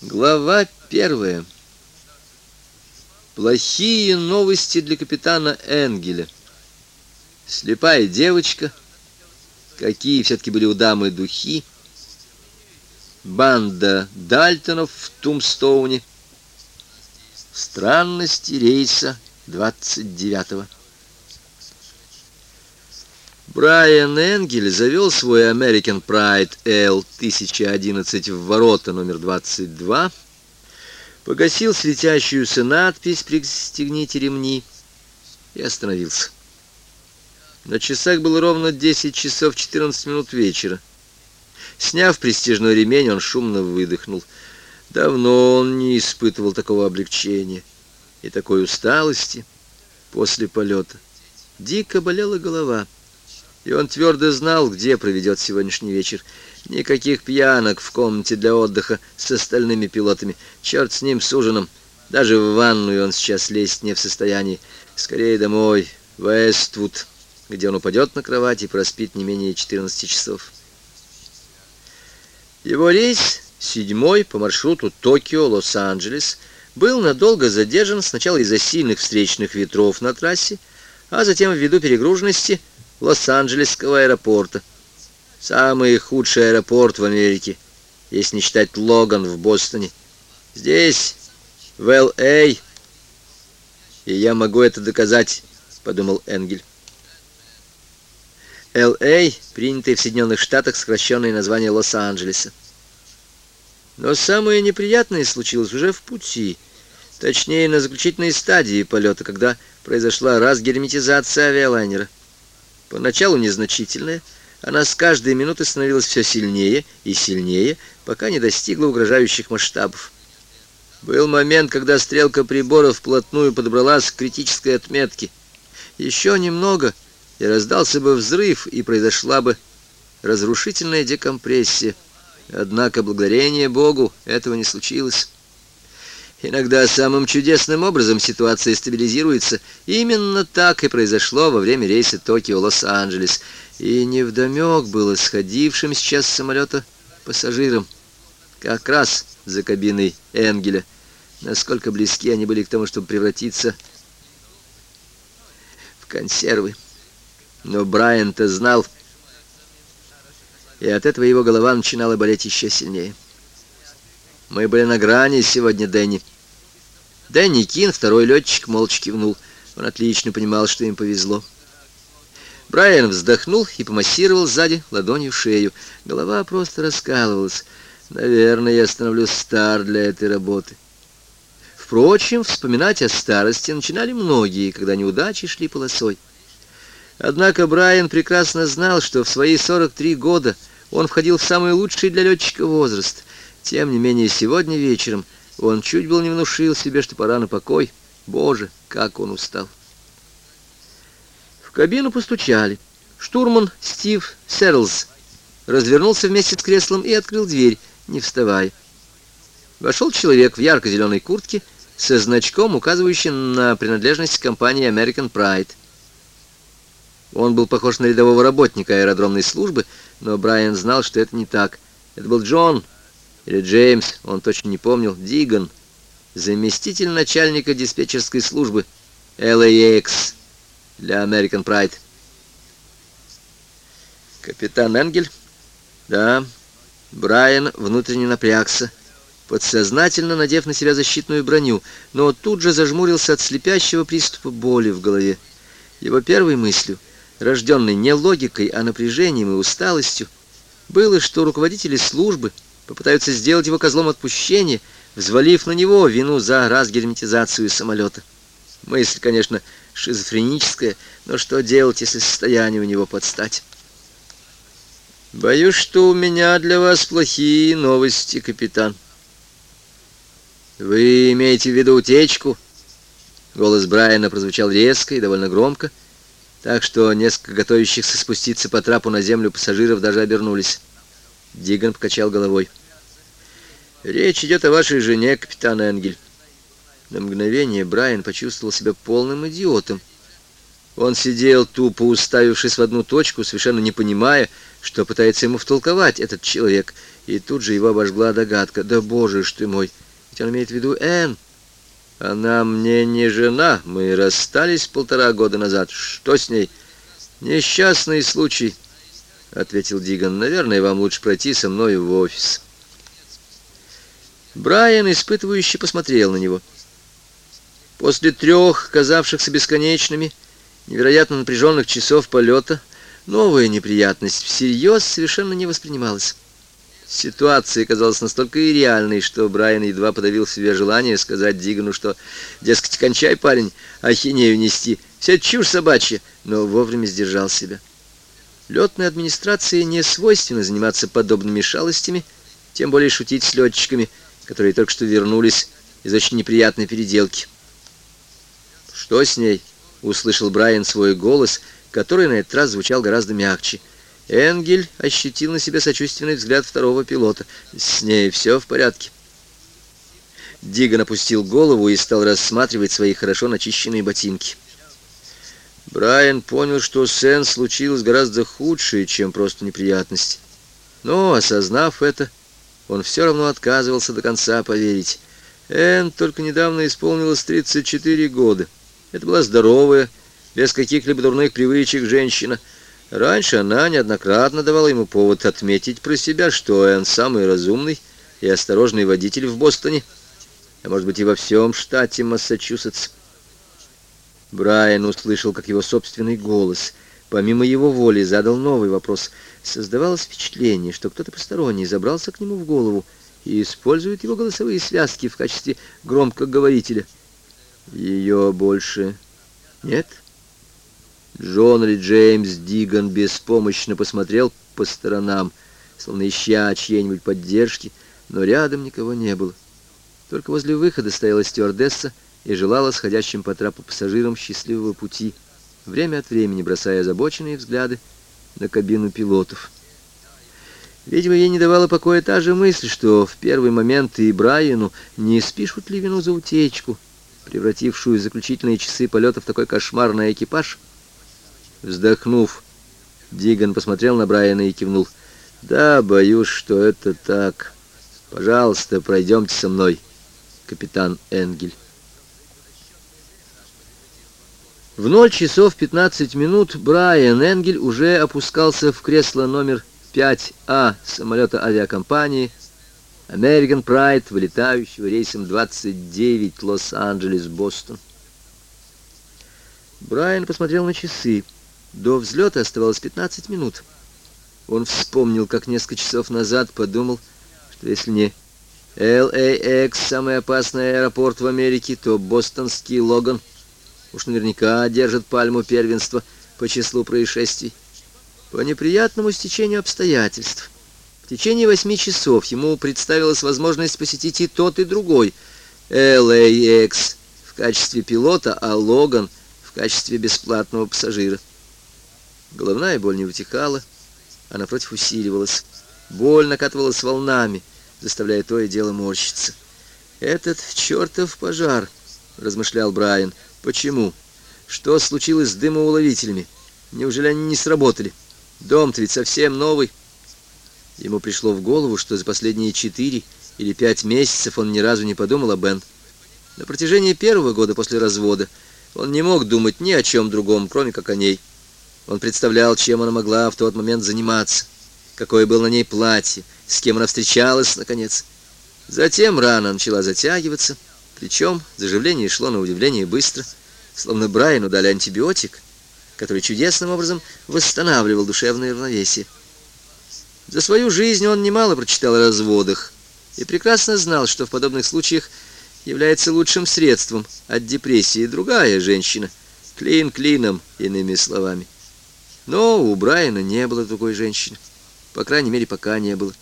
Глава первая. Плохие новости для капитана Энгеля. Слепая девочка. Какие все-таки были у дамы духи. Банда Дальтонов в Тумстоуне. Странности рейса 29-го. Брайан Энгель завел свой American Pride L-1011 в ворота номер 22, погасил светящуюся надпись «Пристегните ремни» и остановился. На часах было ровно 10 часов 14 минут вечера. Сняв престижной ремень, он шумно выдохнул. Давно он не испытывал такого облегчения и такой усталости после полета. Дико болела голова — и он твердо знал, где проведет сегодняшний вечер. Никаких пьянок в комнате для отдыха с остальными пилотами. Черт с ним, с ужином. Даже в ванную он сейчас лезть не в состоянии. Скорее домой, в Эствуд, где он упадет на кровать и проспит не менее 14 часов. Его рейс, седьмой по маршруту Токио-Лос-Анджелес, был надолго задержан сначала из-за сильных встречных ветров на трассе, а затем ввиду перегруженности – Лос-Анджелесского аэропорта. Самый худший аэропорт в Америке, если не считать Логан в Бостоне. Здесь, в Л.А., и я могу это доказать, подумал Энгель. Л.А. принятое в Соединенных Штатах сокращенное название Лос-Анджелеса. Но самое неприятное случилось уже в пути, точнее на заключительной стадии полета, когда произошла разгерметизация авиалайнера. Поначалу незначительная, она с каждой минуты становилась все сильнее и сильнее, пока не достигла угрожающих масштабов. Был момент, когда стрелка прибора вплотную подобралась к критической отметке. Еще немного, и раздался бы взрыв, и произошла бы разрушительная декомпрессия. Однако, благодарение Богу, этого не случилось. Иногда самым чудесным образом ситуация стабилизируется. Именно так и произошло во время рейса Токио-Лос-Анджелес. И невдомек было сходившим сейчас с самолета пассажирам. Как раз за кабиной Энгеля. Насколько близки они были к тому, чтобы превратиться в консервы. Но Брайан-то знал, и от этого его голова начинала болеть еще сильнее. Мы были на грани сегодня, Дэнни. Дэнни Кин, второй летчик, молча кивнул. Он отлично понимал, что им повезло. Брайан вздохнул и помассировал сзади ладонью шею. Голова просто раскалывалась. Наверное, я становлюсь стар для этой работы. Впрочем, вспоминать о старости начинали многие, когда неудачи шли полосой. Однако Брайан прекрасно знал, что в свои 43 года он входил в самый лучший для летчика возраст. Тем не менее, сегодня вечером он чуть был не внушил себе, что пора на покой. Боже, как он устал. В кабину постучали. Штурман Стив Серлз развернулся вместе с креслом и открыл дверь, не вставая. Вошел человек в ярко-зеленой куртке со значком, указывающим на принадлежность компании American Pride. Он был похож на рядового работника аэродромной службы, но Брайан знал, что это не так. Это был Джон или Джеймс, он точно не помнил, Диган, заместитель начальника диспетчерской службы LAX для American Pride. Капитан Энгель? Да. Брайан внутренне напрягся, подсознательно надев на себя защитную броню, но тут же зажмурился от слепящего приступа боли в голове. Его первой мыслью, рожденной не логикой, а напряжением и усталостью, было, что руководители службы — попытаются сделать его козлом отпущения, взвалив на него вину за разгерметизацию самолета. Мысль, конечно, шизофреническая, но что делать, если состояние у него подстать? Боюсь, что у меня для вас плохие новости, капитан. Вы имеете в виду утечку? Голос Брайана прозвучал резко и довольно громко, так что несколько готовящихся спуститься по трапу на землю пассажиров даже обернулись. Диган покачал головой. «Речь идет о вашей жене, капитан Энгель». На мгновение Брайан почувствовал себя полным идиотом. Он сидел тупо уставившись в одну точку, совершенно не понимая, что пытается ему втолковать этот человек, и тут же его обожгла догадка. «Да боже ж ты мой! Ведь он имеет в виду Энн! Она мне не жена, мы расстались полтора года назад. Что с ней?» «Несчастный случай», — ответил Диган. «Наверное, вам лучше пройти со мной в офис». Брайан испытывающе посмотрел на него. После трех, казавшихся бесконечными, невероятно напряженных часов полета, новая неприятность всерьез совершенно не воспринималась. Ситуация казалась настолько и реальной, что Брайан едва подавил в себе желание сказать Дигану, что, дескать, кончай, парень, ахинею нести, вся чушь собачья, но вовремя сдержал себя. Летной администрации не свойственно заниматься подобными шалостями, тем более шутить с летчиками, которые только что вернулись из очень неприятной переделки. «Что с ней?» — услышал Брайан свой голос, который на этот раз звучал гораздо мягче. Энгель ощутил на себе сочувственный взгляд второго пилота. «С ней все в порядке». Диган опустил голову и стал рассматривать свои хорошо начищенные ботинки. Брайан понял, что с Энн случилось гораздо худшее, чем просто неприятность. Но, осознав это, он все равно отказывался до конца поверить. Энн только недавно исполнилось 34 года. Это была здоровая, без каких-либо дурных привычек женщина. Раньше она неоднократно давала ему повод отметить про себя, что Энн самый разумный и осторожный водитель в Бостоне, а может быть и во всем штате Массачусетс. Брайан услышал, как его собственный голос, помимо его воли, задал новый вопрос. Создавалось впечатление, что кто-то посторонний забрался к нему в голову и использует его голосовые связки в качестве громкоговорителя. Ее больше нет? Джон или Джеймс Диган беспомощно посмотрел по сторонам, словно ища чьей-нибудь поддержки, но рядом никого не было. Только возле выхода стояла стюардесса, и желала сходящим по трапу пассажирам счастливого пути, время от времени бросая озабоченные взгляды на кабину пилотов. Видимо, ей не давала покоя та же мысль, что в первый момент и Брайану не спишут ли вину за утечку, превратившую заключительные часы полета в такой кошмар на экипаж. Вздохнув, Диган посмотрел на Брайана и кивнул. «Да, боюсь, что это так. Пожалуйста, пройдемте со мной, капитан Энгель». В ноль часов 15 минут Брайан Энгель уже опускался в кресло номер 5А самолета авиакомпании American Pride, вылетающего рейсом 29 Лос-Анджелес-Бостон. Брайан посмотрел на часы. До взлета оставалось 15 минут. Он вспомнил, как несколько часов назад подумал, что если не LAX, самый опасный аэропорт в Америке, то бостонский Логан — Уж наверняка держит пальму первенства по числу происшествий. По неприятному стечению обстоятельств. В течение восьми часов ему представилась возможность посетить и тот, и другой. LAX в качестве пилота, а Логан в качестве бесплатного пассажира. Головная боль не утихала, а напротив усиливалась. Боль накатывалась волнами, заставляя то и дело морщиться. «Этот чертов пожар!» — размышлял Брайан — Почему? Что случилось с дымоуловителями? Неужели они не сработали? Дом-то ведь совсем новый. Ему пришло в голову, что за последние четыре или пять месяцев он ни разу не подумал о Бен. На протяжении первого года после развода он не мог думать ни о чем другом, кроме как о ней. Он представлял, чем она могла в тот момент заниматься, какое было на ней платье, с кем она встречалась, наконец. Затем рана начала затягиваться, причем заживление шло на удивление быстро, словно Брайану дали антибиотик, который чудесным образом восстанавливал душевное равновесие. За свою жизнь он немало прочитал о разводах и прекрасно знал, что в подобных случаях является лучшим средством от депрессии другая женщина, клин клином, иными словами. Но у Брайана не было другой женщины. По крайней мере, пока не было.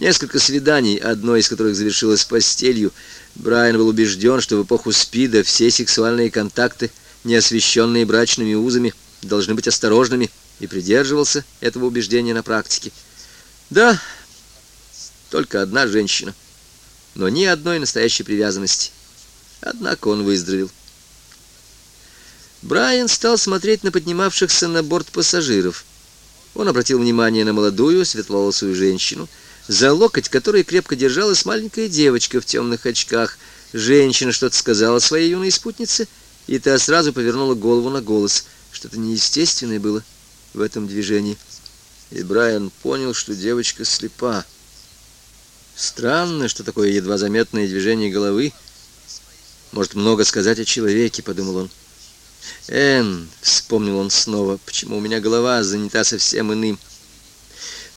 Несколько свиданий, одно из которых завершилось постелью, Брайан был убежден, что в эпоху СПИДа все сексуальные контакты, не освещенные брачными узами, должны быть осторожными, и придерживался этого убеждения на практике. Да, только одна женщина, но ни одной настоящей привязанности. Однако он выздоровел. Брайан стал смотреть на поднимавшихся на борт пассажиров. Он обратил внимание на молодую, светловолосую женщину, за локоть которой крепко держалась маленькая девочка в темных очках. Женщина что-то сказала своей юной спутнице, и та сразу повернула голову на голос. Что-то неестественное было в этом движении. И Брайан понял, что девочка слепа. Странно, что такое едва заметное движение головы может много сказать о человеке, подумал он. Эн, вспомнил он снова, почему у меня голова занята совсем иным.